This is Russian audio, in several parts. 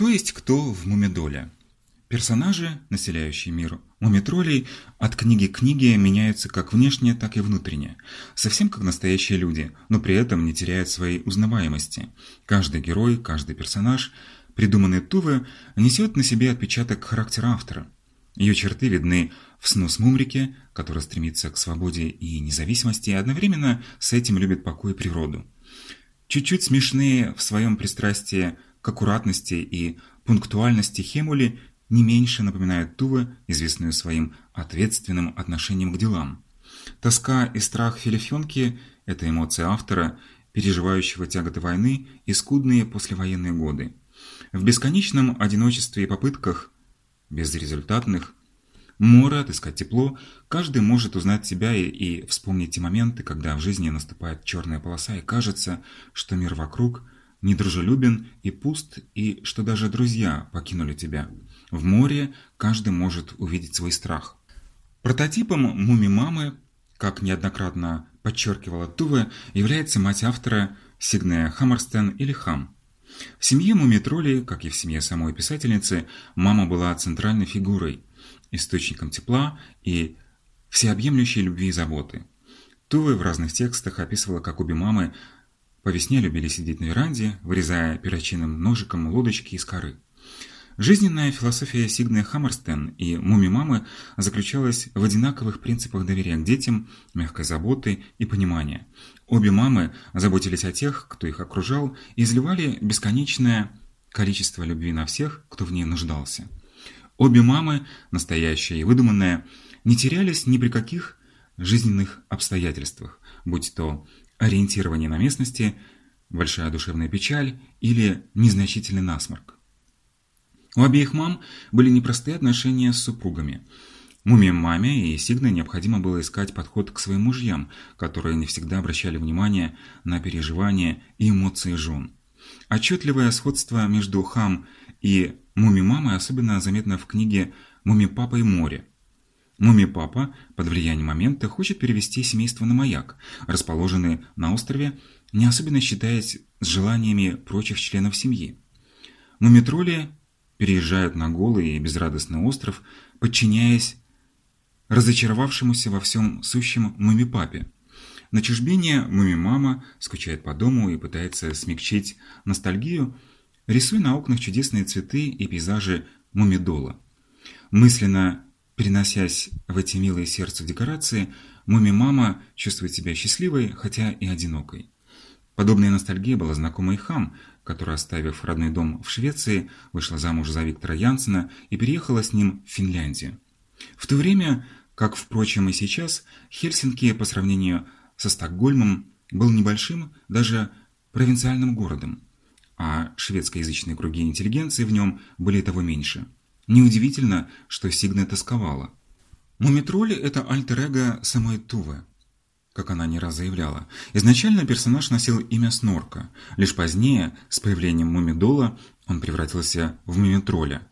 Кто есть кто в Мумидоле? Персонажи, населяющие мир мумитролей, от книги к книге меняются как внешне, так и внутренне. Совсем как настоящие люди, но при этом не теряют своей узнаваемости. Каждый герой, каждый персонаж, придуманный Туве, несет на себе отпечаток характера автора. Ее черты видны в снус Мумрике, который стремится к свободе и независимости, и одновременно с этим любит покой и природу. Чуть-чуть смешные в своем пристрастии к аккуратности и пунктуальности Хемули не меньше напоминает Туве, известную своим ответственным отношением к делам. Тоска и страх Филифенки – это эмоции автора, переживающего тяготы войны и скудные послевоенные годы. В бесконечном одиночестве и попытках, безрезультатных, море отыскать тепло, каждый может узнать себя и, и вспомнить те моменты, когда в жизни наступает черная полоса и кажется, что мир вокруг недружелюбен и пуст, и что даже друзья покинули тебя – в море каждый может увидеть свой страх. Прототипом муми-мамы, как неоднократно подчеркивала Туве, является мать автора Сигне Хаммерстен или Хам. В семье муми-троллей, как и в семье самой писательницы, мама была центральной фигурой, источником тепла и всеобъемлющей любви и заботы. Туве в разных текстах описывала, как обе мамы по весне любили сидеть на веранде, вырезая перочинным ножиком лодочки из коры. Жизненная философия Сигны Хаммерстен и Муми-мамы заключалась в одинаковых принципах доверия к детям, мягкой заботы и понимания. Обе мамы заботились о тех, кто их окружал, и изливали бесконечное количество любви на всех, кто в ней нуждался. Обе мамы, настоящая и выдуманная, не терялись ни при каких жизненных обстоятельствах, будь то ориентирование на местности, большая душевная печаль или незначительный насморк. У обеих мам были непростые отношения с супругами. Муме маме и Сигне необходимо было искать подход к своим мужьям, которые не всегда обращали внимание на переживания и эмоции жен. Отчетливое сходство между Хам и Муми-мамой особенно заметно в книге «Муми-папа и море». Муми-папа под влиянием момента хочет перевести семейство на маяк, расположенный на острове, не особенно считаясь с желаниями прочих членов семьи. Мумитроли переезжают на голый и безрадостный остров, подчиняясь разочаровавшемуся во всем сущем муми-папе. На чужбине муми-мама скучает по дому и пытается смягчить ностальгию, рисуя на окнах чудесные цветы и пейзажи мумидола. Мысленно переносясь в эти милые сердцу декорации, муми-мама чувствует себя счастливой, хотя и одинокой. Подобная ностальгия была знакома и Хам, которая, оставив родной дом в Швеции, вышла замуж за Виктора Янсена и переехала с ним в Финляндию. В то время, как, впрочем, и сейчас, Хельсинки по сравнению со Стокгольмом был небольшим, даже провинциальным городом, а шведскоязычные круги интеллигенции в нем были того меньше. Неудивительно, что Сигне тосковала. Мумитроли – это альтер-эго самой Тувы как она не раз заявляла. Изначально персонаж носил имя Снорка. Лишь позднее, с появлением Мумидола, он превратился в Мумитроля.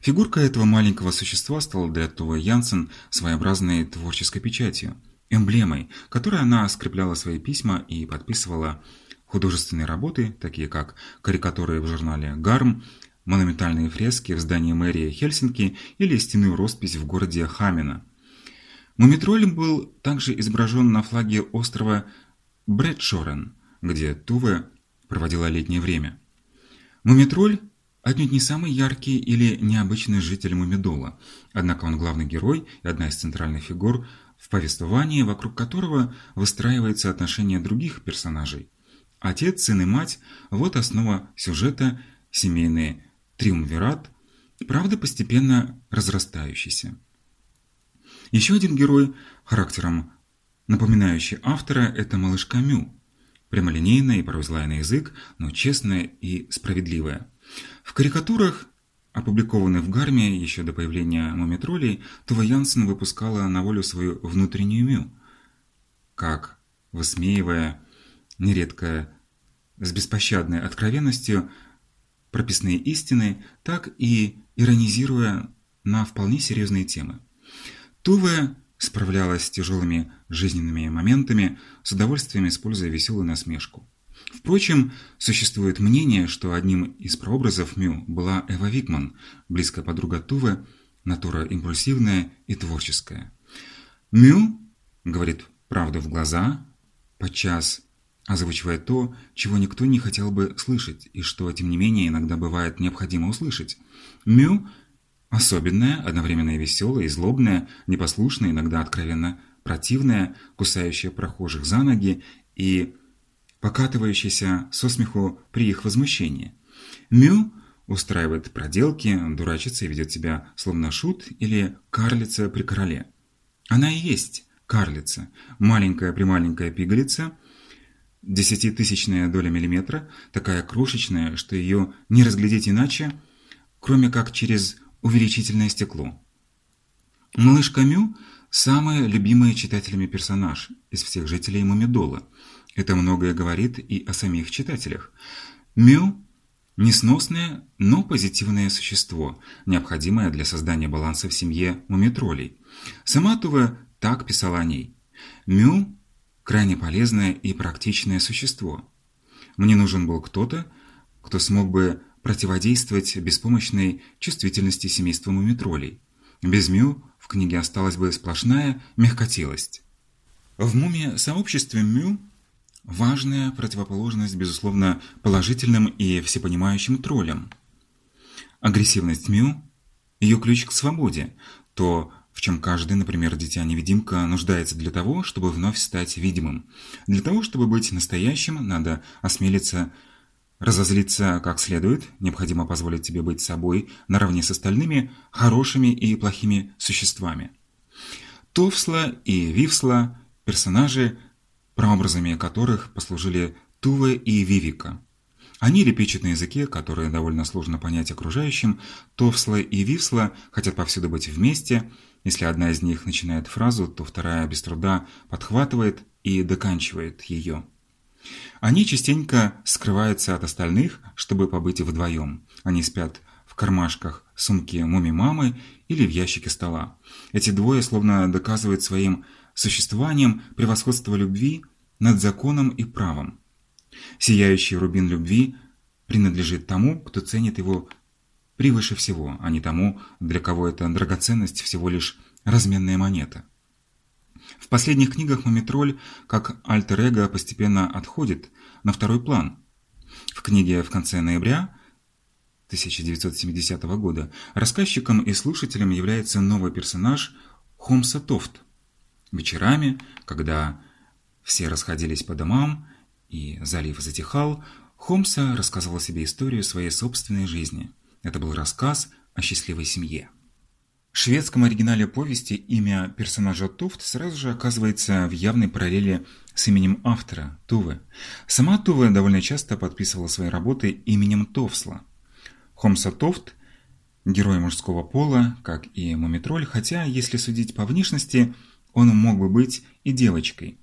Фигурка этого маленького существа стала для Тувы Янсен своеобразной творческой печатью, эмблемой, которой она скрепляла свои письма и подписывала художественные работы, такие как карикатуры в журнале «Гарм», монументальные фрески в здании мэрии Хельсинки или стенную роспись в городе Хамина – Мумитроль был также изображен на флаге острова Брэдшорен, где Туве проводила летнее время. Мумитроль отнюдь не самый яркий или необычный житель Мумидола, однако он главный герой и одна из центральных фигур в повествовании, вокруг которого выстраивается отношение других персонажей. Отец, сын и мать – вот основа сюжета, семейный триумвират, правда постепенно разрастающийся. Еще один герой, характером напоминающий автора, это малышка Мю. Прямолинейная и порой злая на язык, но честная и справедливая. В карикатурах, опубликованных в Гарме еще до появления мумитролей, Това Янсен выпускала на волю свою внутреннюю Мю. Как, высмеивая, нередко с беспощадной откровенностью, прописные истины, так и иронизируя на вполне серьезные темы. Туве справлялась с тяжелыми жизненными моментами, с удовольствием используя веселую насмешку. Впрочем, существует мнение, что одним из прообразов Мю была Эва Викман, близкая подруга Тувы, натура импульсивная и творческая. Мю говорит правду в глаза, подчас озвучивая то, чего никто не хотел бы слышать, и что, тем не менее, иногда бывает необходимо услышать. Мю – особенная, одновременно и веселая, и злобная, непослушная, иногда откровенно противная, кусающая прохожих за ноги и покатывающаяся со смеху при их возмущении. Мю устраивает проделки, дурачится и ведет себя словно шут или карлица при короле. Она и есть карлица, маленькая-прималенькая пигалица – Десятитысячная доля миллиметра, такая крошечная, что ее не разглядеть иначе, кроме как через увеличительное стекло. Малышка Мю – самый любимый читателями персонаж из всех жителей Мумидола. Это многое говорит и о самих читателях. Мю – несносное, но позитивное существо, необходимое для создания баланса в семье мумитролей. Сама Тува так писала о ней. Мю крайне полезное и практичное существо. Мне нужен был кто-то, кто смог бы противодействовать беспомощной чувствительности семейства мумитролей. Без Мю в книге осталась бы сплошная мягкотелость. В муме-сообществе Мю важная противоположность, безусловно, положительным и всепонимающим троллям. Агрессивность Мю – ее ключ к свободе, то, в чем каждый, например, дитя-невидимка, нуждается для того, чтобы вновь стать видимым. Для того, чтобы быть настоящим, надо осмелиться разозлиться как следует, необходимо позволить тебе быть собой наравне с остальными хорошими и плохими существами. Товсла и Вивсла – персонажи, прообразами которых послужили Тува и Вивика. Они лепечут на языке, который довольно сложно понять окружающим. Товсла и Вивсла хотят повсюду быть вместе – если одна из них начинает фразу, то вторая без труда подхватывает и доканчивает ее. Они частенько скрываются от остальных, чтобы побыть вдвоем. Они спят в кармашках сумки муми-мамы или в ящике стола. Эти двое словно доказывают своим существованием превосходство любви над законом и правом. Сияющий рубин любви принадлежит тому, кто ценит его превыше всего, а не тому, для кого эта драгоценность всего лишь разменная монета. В последних книгах Мумитроль как альтер-эго постепенно отходит на второй план. В книге «В конце ноября» 1970 года рассказчиком и слушателем является новый персонаж Хомса Тофт. Вечерами, когда все расходились по домам и залив затихал, Хомса рассказывал себе историю своей собственной жизни – это был рассказ о счастливой семье. В шведском оригинале повести имя персонажа Туфт сразу же оказывается в явной параллели с именем автора – Туве. Сама Туве довольно часто подписывала свои работы именем Товсла. Хомса Тофт – герой мужского пола, как и Мумитроль, хотя, если судить по внешности, он мог бы быть и девочкой.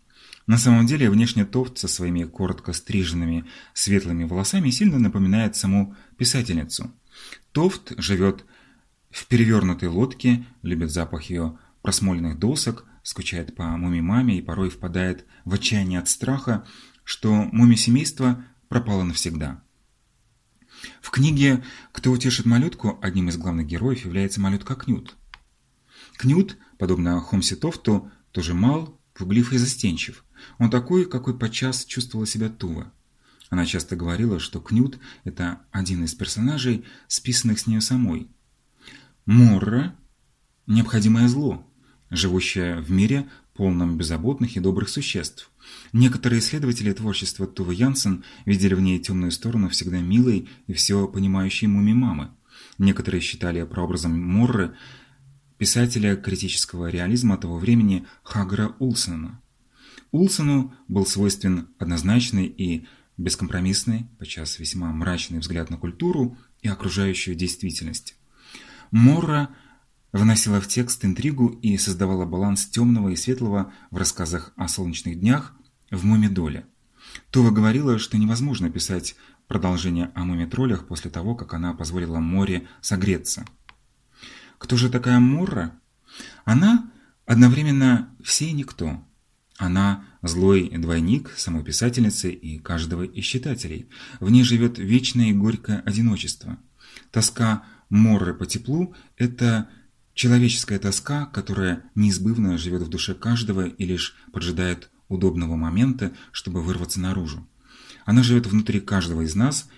На самом деле, внешне Тофт со своими коротко стриженными светлыми волосами сильно напоминает саму писательницу – Тофт живет в перевернутой лодке, любит запах ее просмоленных досок, скучает по муми-маме и порой впадает в отчаяние от страха, что муми-семейство пропало навсегда. В книге «Кто утешит малютку» одним из главных героев является малютка Кнют. Кнют, подобно Хомси Тофту, тоже мал, пуглив и застенчив. Он такой, какой подчас чувствовала себя Тува. Она часто говорила, что Кнют – это один из персонажей, списанных с нее самой. Морра – необходимое зло, живущее в мире, полном беззаботных и добрых существ. Некоторые исследователи творчества Тувы Янсен видели в ней темную сторону всегда милой и все понимающей муми-мамы. Некоторые считали прообразом Морры писателя критического реализма того времени Хагра Улсона. Улсону был свойствен однозначный и бескомпромиссный, подчас весьма мрачный взгляд на культуру и окружающую действительность. Морра вносила в текст интригу и создавала баланс темного и светлого в рассказах о солнечных днях в Мумидоле. Това говорила, что невозможно писать продолжение о мумитролях после того, как она позволила море согреться. Кто же такая Морра? Она одновременно все и никто. Она – злой двойник самой писательницы и каждого из читателей. В ней живет вечное и горькое одиночество. Тоска Морры по теплу – это человеческая тоска, которая неизбывно живет в душе каждого и лишь поджидает удобного момента, чтобы вырваться наружу. Она живет внутри каждого из нас,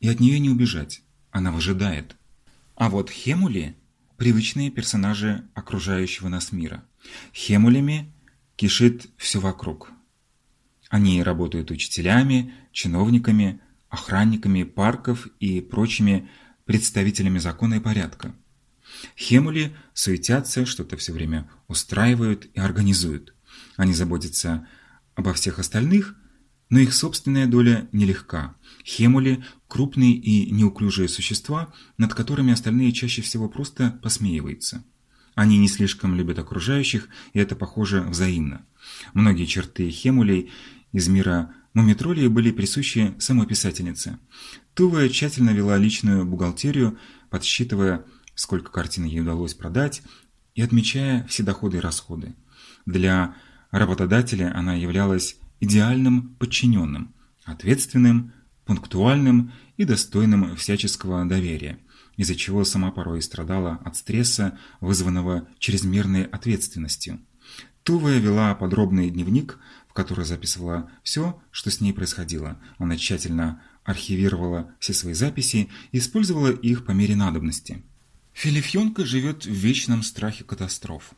и от нее не убежать. Она выжидает. А вот Хемули – привычные персонажи окружающего нас мира. Хемулями кишит все вокруг. Они работают учителями, чиновниками, охранниками парков и прочими представителями закона и порядка. Хемули суетятся, что-то все время устраивают и организуют. Они заботятся обо всех остальных, но их собственная доля нелегка. Хемули – крупные и неуклюжие существа, над которыми остальные чаще всего просто посмеиваются. Они не слишком любят окружающих, и это, похоже, взаимно. Многие черты хемулей из мира мумитролей были присущи самой писательнице. Тува тщательно вела личную бухгалтерию, подсчитывая, сколько картин ей удалось продать, и отмечая все доходы и расходы. Для работодателя она являлась идеальным подчиненным, ответственным, пунктуальным и достойным всяческого доверия из-за чего сама порой страдала от стресса, вызванного чрезмерной ответственностью. Тувая вела подробный дневник, в который записывала все, что с ней происходило. Она тщательно архивировала все свои записи и использовала их по мере надобности. Филифьонка живет в вечном страхе катастроф,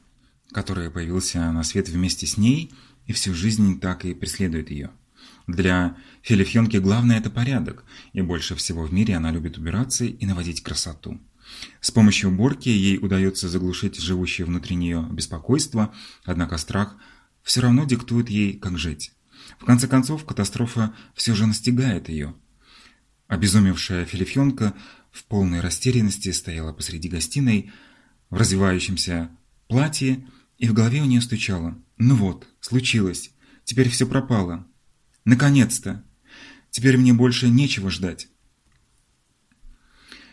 который появился на свет вместе с ней и всю жизнь так и преследует ее. Для Филифьонки главное – это порядок, и больше всего в мире она любит убираться и наводить красоту. С помощью уборки ей удается заглушить живущее внутри нее беспокойство, однако страх все равно диктует ей, как жить. В конце концов, катастрофа все же настигает ее. Обезумевшая Филифьонка в полной растерянности стояла посреди гостиной, в развивающемся платье, и в голове у нее стучало «Ну вот, случилось, теперь все пропало, Наконец-то! Теперь мне больше нечего ждать.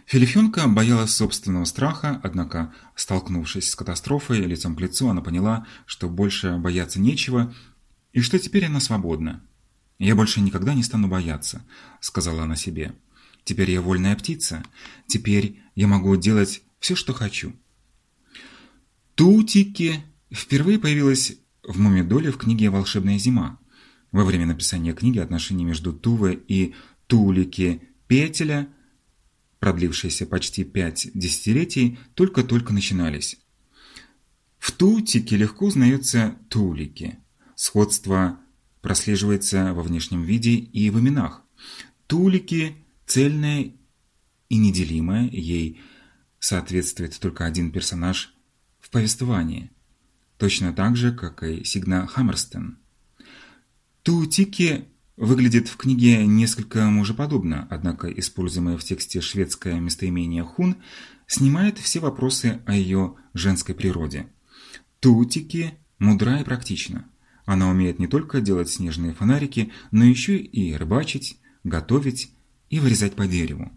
Филифенка боялась собственного страха, однако, столкнувшись с катастрофой лицом к лицу, она поняла, что больше бояться нечего, и что теперь она свободна. «Я больше никогда не стану бояться», — сказала она себе. «Теперь я вольная птица. Теперь я могу делать все, что хочу». Тутики впервые появилась в Мумидоле в книге «Волшебная зима». Во время написания книги отношения между Туве и Тулики Петеля, продлившиеся почти пять десятилетий, только-только начинались. В Тутике легко узнается Тулики. Сходство прослеживается во внешнем виде и в именах. Тулики – цельная и неделимая, ей соответствует только один персонаж в повествовании, точно так же, как и Сигна Хаммерстен. Туутики выглядит в книге несколько мужеподобно, однако используемое в тексте шведское местоимение «хун» снимает все вопросы о ее женской природе. Туутики мудра и практична. Она умеет не только делать снежные фонарики, но еще и рыбачить, готовить и вырезать по дереву.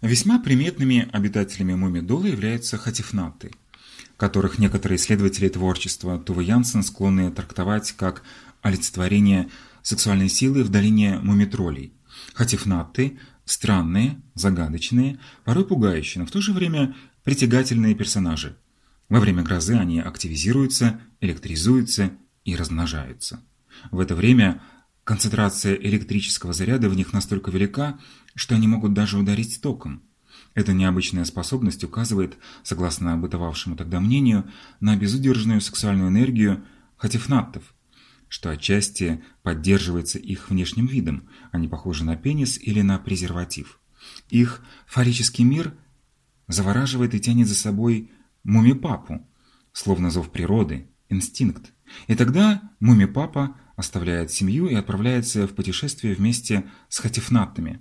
Весьма приметными обитателями Мумидола являются хатифнаты, которых некоторые исследователи творчества Тувы Янсен склонны трактовать как олицетворение сексуальной силы в долине мумитролей. Хатифнаты – странные, загадочные, порой пугающие, но в то же время притягательные персонажи. Во время грозы они активизируются, электризуются и размножаются. В это время концентрация электрического заряда в них настолько велика, что они могут даже ударить током. Эта необычная способность указывает, согласно бытовавшему тогда мнению, на безудержную сексуальную энергию хатифнаттов, что отчасти поддерживается их внешним видом, они похожи на пенис или на презерватив. Их фаллический мир завораживает и тянет за собой мумипапу, словно зов природы, инстинкт. И тогда мумипапа оставляет семью и отправляется в путешествие вместе с хатифнатами.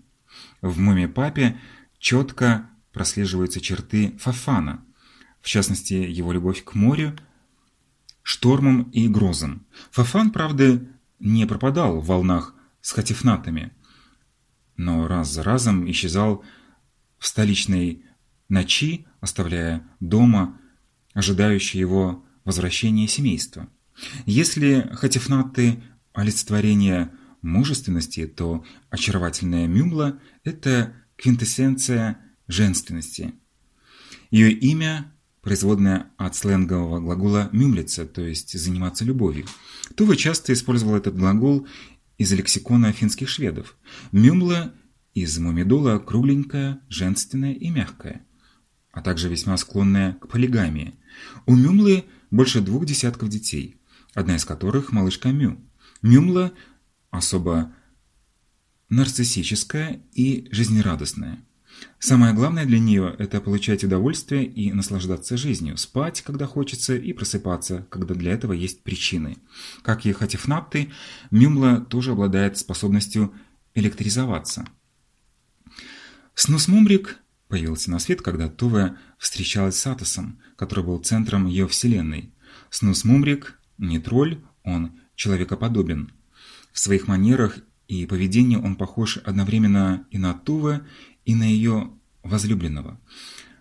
В мумипапе четко прослеживаются черты Фафана, в частности его любовь к морю – штормом и грозом. Фафан, правда, не пропадал в волнах с хатифнатами, но раз за разом исчезал в столичной ночи, оставляя дома ожидающее его возвращение семейства. Если хатифнаты – олицетворение мужественности, то очаровательная Мюмла – это квинтэссенция женственности. Ее имя – производное от сленгового глагола «мюмлиться», то есть «заниматься любовью». Тува часто использовал этот глагол из лексикона финских шведов. Мюмла из мумидола кругленькая, женственная и мягкая, а также весьма склонная к полигамии. У Мюмлы больше двух десятков детей, одна из которых малышка Мю. Мюмла особо нарциссическая и жизнерадостная. Самое главное для нее – это получать удовольствие и наслаждаться жизнью, спать, когда хочется, и просыпаться, когда для этого есть причины. Как и хатифнапты, Мюмла тоже обладает способностью электризоваться. Снусмумрик появился на свет, когда Туве встречалась с Атосом, который был центром ее вселенной. Снусмумрик не тролль, он человекоподобен. В своих манерах и поведении он похож одновременно и на Туве, и на ее возлюбленного.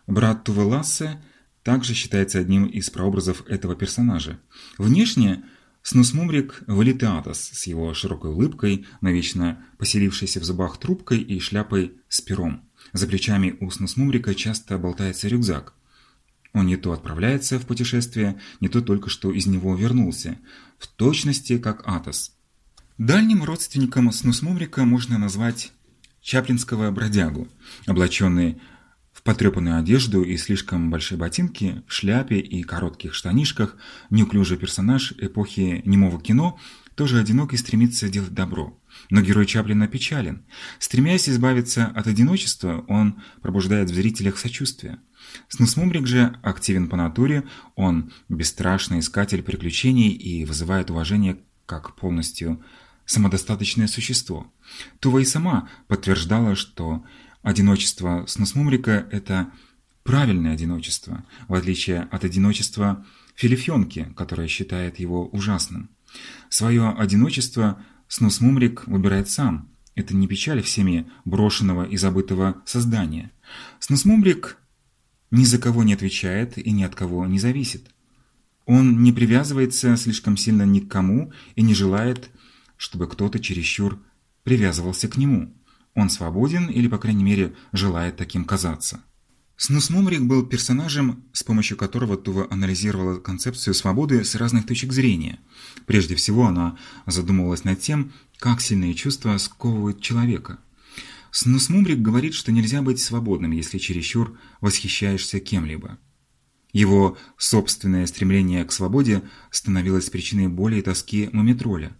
Брат Туве Лассе также считается одним из прообразов этого персонажа. Внешне Снусмумрик вылитый Атос с его широкой улыбкой, навечно поселившейся в зубах трубкой и шляпой с пером. За плечами у Снусмумрика часто болтается рюкзак. Он не то отправляется в путешествие, не то только что из него вернулся, в точности как Атос. Дальним родственником Снусмумрика можно назвать чаплинского бродягу, облаченный в потрепанную одежду и слишком большие ботинки, шляпе и коротких штанишках, неуклюжий персонаж эпохи немого кино тоже одинок и стремится делать добро. Но герой Чаплина печален. Стремясь избавиться от одиночества, он пробуждает в зрителях сочувствие. Снусмумрик же активен по натуре, он бесстрашный искатель приключений и вызывает уважение как полностью самодостаточное существо. Тува и сама подтверждала, что одиночество Снусмумрика – это правильное одиночество, в отличие от одиночества Филифьонки, которое считает его ужасным. Свое одиночество Снусмумрик выбирает сам. Это не печаль всеми брошенного и забытого создания. Снусмумрик ни за кого не отвечает и ни от кого не зависит. Он не привязывается слишком сильно ни к кому и не желает, чтобы кто-то чересчур привязывался к нему. Он свободен или, по крайней мере, желает таким казаться. Снусмумрик был персонажем, с помощью которого Тува анализировала концепцию свободы с разных точек зрения. Прежде всего, она задумывалась над тем, как сильные чувства сковывают человека. Снусмумрик говорит, что нельзя быть свободным, если чересчур восхищаешься кем-либо. Его собственное стремление к свободе становилось причиной боли и тоски мумитроля.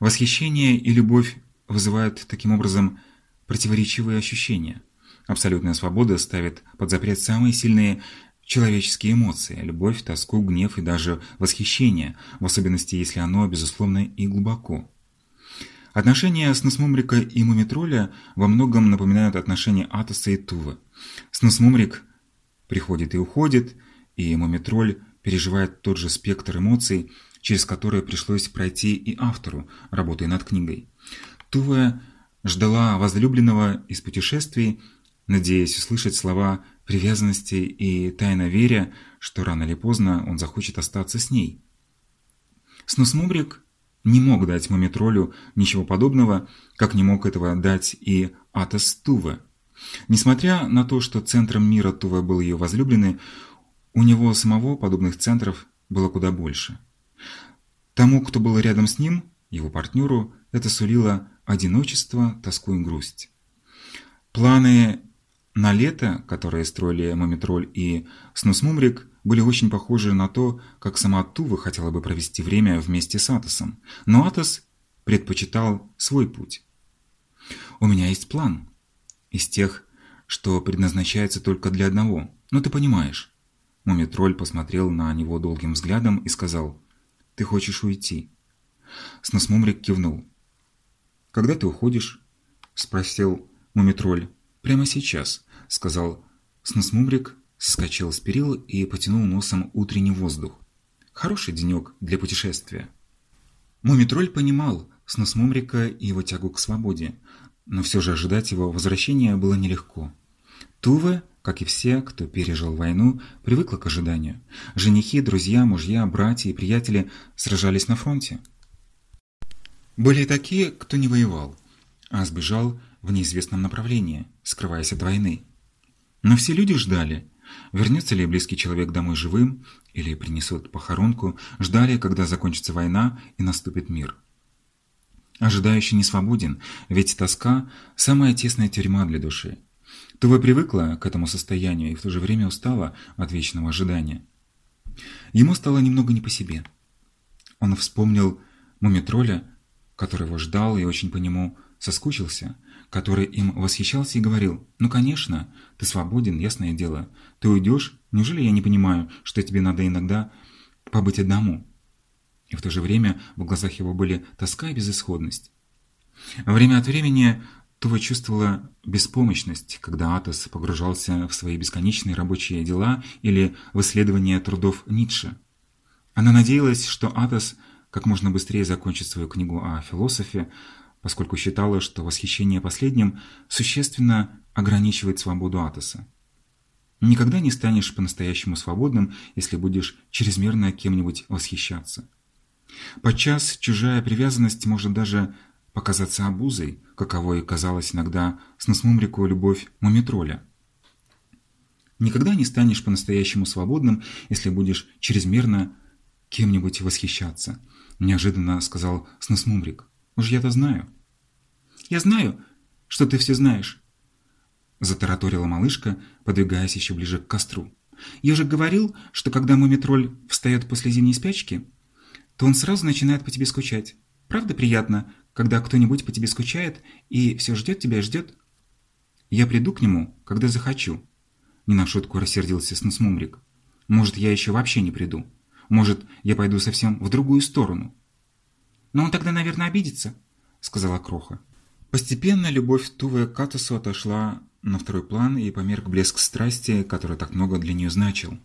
Восхищение и любовь вызывают таким образом противоречивые ощущения. Абсолютная свобода ставит под запрет самые сильные человеческие эмоции – любовь, тоску, гнев и даже восхищение, в особенности если оно, безусловно, и глубоко. Отношения Снусмумрика и Мумитроля во многом напоминают отношения Атоса и Тувы. Снусмумрик приходит и уходит, и Мумитроль переживает тот же спектр эмоций, через который пришлось пройти и автору, работая над книгой. Тува ждала возлюбленного из путешествий, надеясь услышать слова привязанности и тайно веря, что рано или поздно он захочет остаться с ней. Снусмубрик не мог дать Мумитролю ничего подобного, как не мог этого дать и Атос Туве. Несмотря на то, что центром мира Туве был ее возлюбленный, у него самого подобных центров было куда больше. Тому, кто был рядом с ним, его партнеру, это сулило одиночество, тоску и грусть. Планы на лето, которые строили Мумитроль и Снусмумрик, были очень похожи на то, как сама Тува хотела бы провести время вместе с Атосом. Но Атос предпочитал свой путь. «У меня есть план. Из тех, что предназначается только для одного. Но ты понимаешь». Мумитроль посмотрел на него долгим взглядом и сказал, «Ты хочешь уйти?» Сносмумрик кивнул. «Когда ты уходишь?» – спросил Мумитроль. «Прямо сейчас», – сказал Сносмумрик, соскочил с перил и потянул носом утренний воздух. «Хороший денек для путешествия». Мумитроль понимал Сносмумрика и его тягу к свободе, но все же ожидать его возвращения было нелегко. Туве как и все, кто пережил войну, привыкла к ожиданию. Женихи, друзья, мужья, братья и приятели сражались на фронте. Были такие, кто не воевал, а сбежал в неизвестном направлении, скрываясь от войны. Но все люди ждали, вернется ли близкий человек домой живым или принесут похоронку, ждали, когда закончится война и наступит мир. Ожидающий не свободен, ведь тоска – самая тесная тюрьма для души. Тува привыкла к этому состоянию и в то же время устала от вечного ожидания. Ему стало немного не по себе. Он вспомнил мумитроля, который его ждал и очень по нему соскучился, который им восхищался и говорил, «Ну, конечно, ты свободен, ясное дело. Ты уйдешь? Неужели я не понимаю, что тебе надо иногда побыть одному?» И в то же время в глазах его были тоска и безысходность. Время от времени Тува чувствовала беспомощность, когда Атос погружался в свои бесконечные рабочие дела или в исследование трудов Ницше. Она надеялась, что Атос как можно быстрее закончит свою книгу о философе, поскольку считала, что восхищение последним существенно ограничивает свободу Атоса. Никогда не станешь по-настоящему свободным, если будешь чрезмерно кем-нибудь восхищаться. Подчас чужая привязанность может даже показаться обузой, каковой казалась иногда с Носмумрику любовь мумитроля. Никогда не станешь по-настоящему свободным, если будешь чрезмерно кем-нибудь восхищаться, неожиданно сказал Сносмумрик. Уж я-то знаю. Я знаю, что ты все знаешь, затараторила малышка, подвигаясь еще ближе к костру. Я же говорил, что когда мумитроль встает после зимней спячки, то он сразу начинает по тебе скучать. Правда приятно, когда кто-нибудь по тебе скучает и все ждет тебя и ждет? Я приду к нему, когда захочу. Не на шутку рассердился Снусмумрик. Может, я еще вообще не приду. Может, я пойду совсем в другую сторону. Но он тогда, наверное, обидится, сказала Кроха. Постепенно любовь Тувы к Катусу отошла на второй план и померк блеск страсти, который так много для нее значил.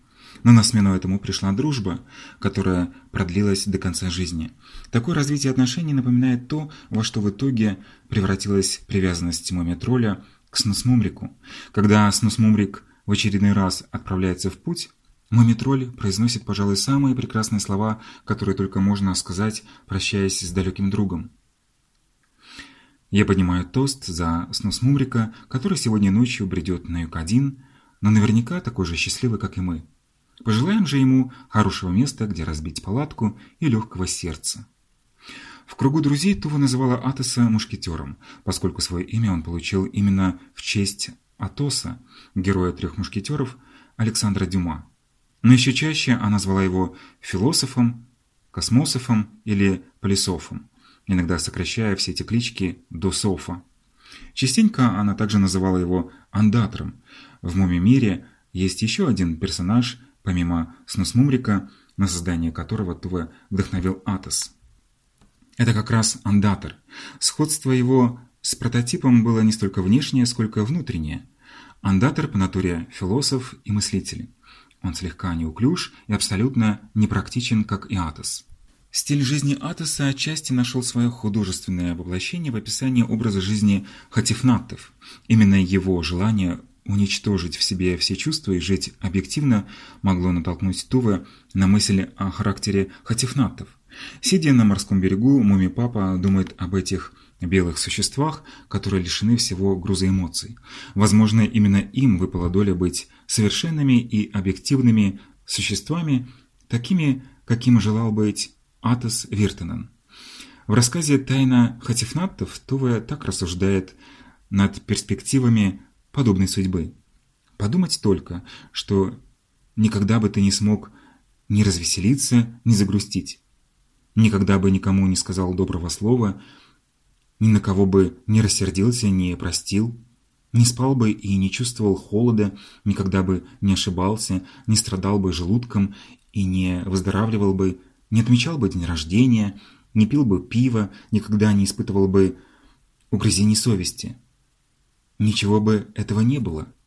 Но на смену этому пришла дружба, которая продлилась до конца жизни. Такое развитие отношений напоминает то, во что в итоге превратилась привязанность Мумия-тролля к Снусмумрику. Когда Снусмумрик в очередной раз отправляется в путь, Мумитроль произносит, пожалуй, самые прекрасные слова, которые только можно сказать, прощаясь с далеким другом. Я поднимаю тост за Снусмумрика, который сегодня ночью бредет на юг один, но наверняка такой же счастливый, как и мы. Пожелаем же ему хорошего места, где разбить палатку и легкого сердца. В кругу друзей Тува называла Атоса мушкетером, поскольку свое имя он получил именно в честь Атоса, героя трех мушкетеров Александра Дюма. Но еще чаще она звала его философом, космософом или полисофом, иногда сокращая все эти клички до Софа. Частенько она также называла его андатором. В муми-мире есть еще один персонаж – помимо Снусмумрика, на создание которого Тува вдохновил Атос. Это как раз андатор. Сходство его с прототипом было не столько внешнее, сколько внутреннее. Андатор по натуре философ и мыслитель. Он слегка неуклюж и абсолютно непрактичен, как и Атос. Стиль жизни Атоса отчасти нашел свое художественное воплощение в описании образа жизни хатифнаттов. Именно его желание уничтожить в себе все чувства и жить объективно могло натолкнуть Тува на мысли о характере хатифнатов. Сидя на морском берегу, муми-папа думает об этих белых существах, которые лишены всего груза эмоций. Возможно, именно им выпала доля быть совершенными и объективными существами, такими, каким желал быть Атос Виртенен. В рассказе «Тайна хатифнаттов» Тува так рассуждает над перспективами подобной судьбы. Подумать только, что никогда бы ты не смог ни развеселиться, ни загрустить. Никогда бы никому не сказал доброго слова, ни на кого бы не рассердился, не простил, не спал бы и не чувствовал холода, никогда бы не ошибался, не страдал бы желудком и не выздоравливал бы, не отмечал бы день рождения, не пил бы пива, никогда не испытывал бы угрызений совести. Ничего бы этого не было.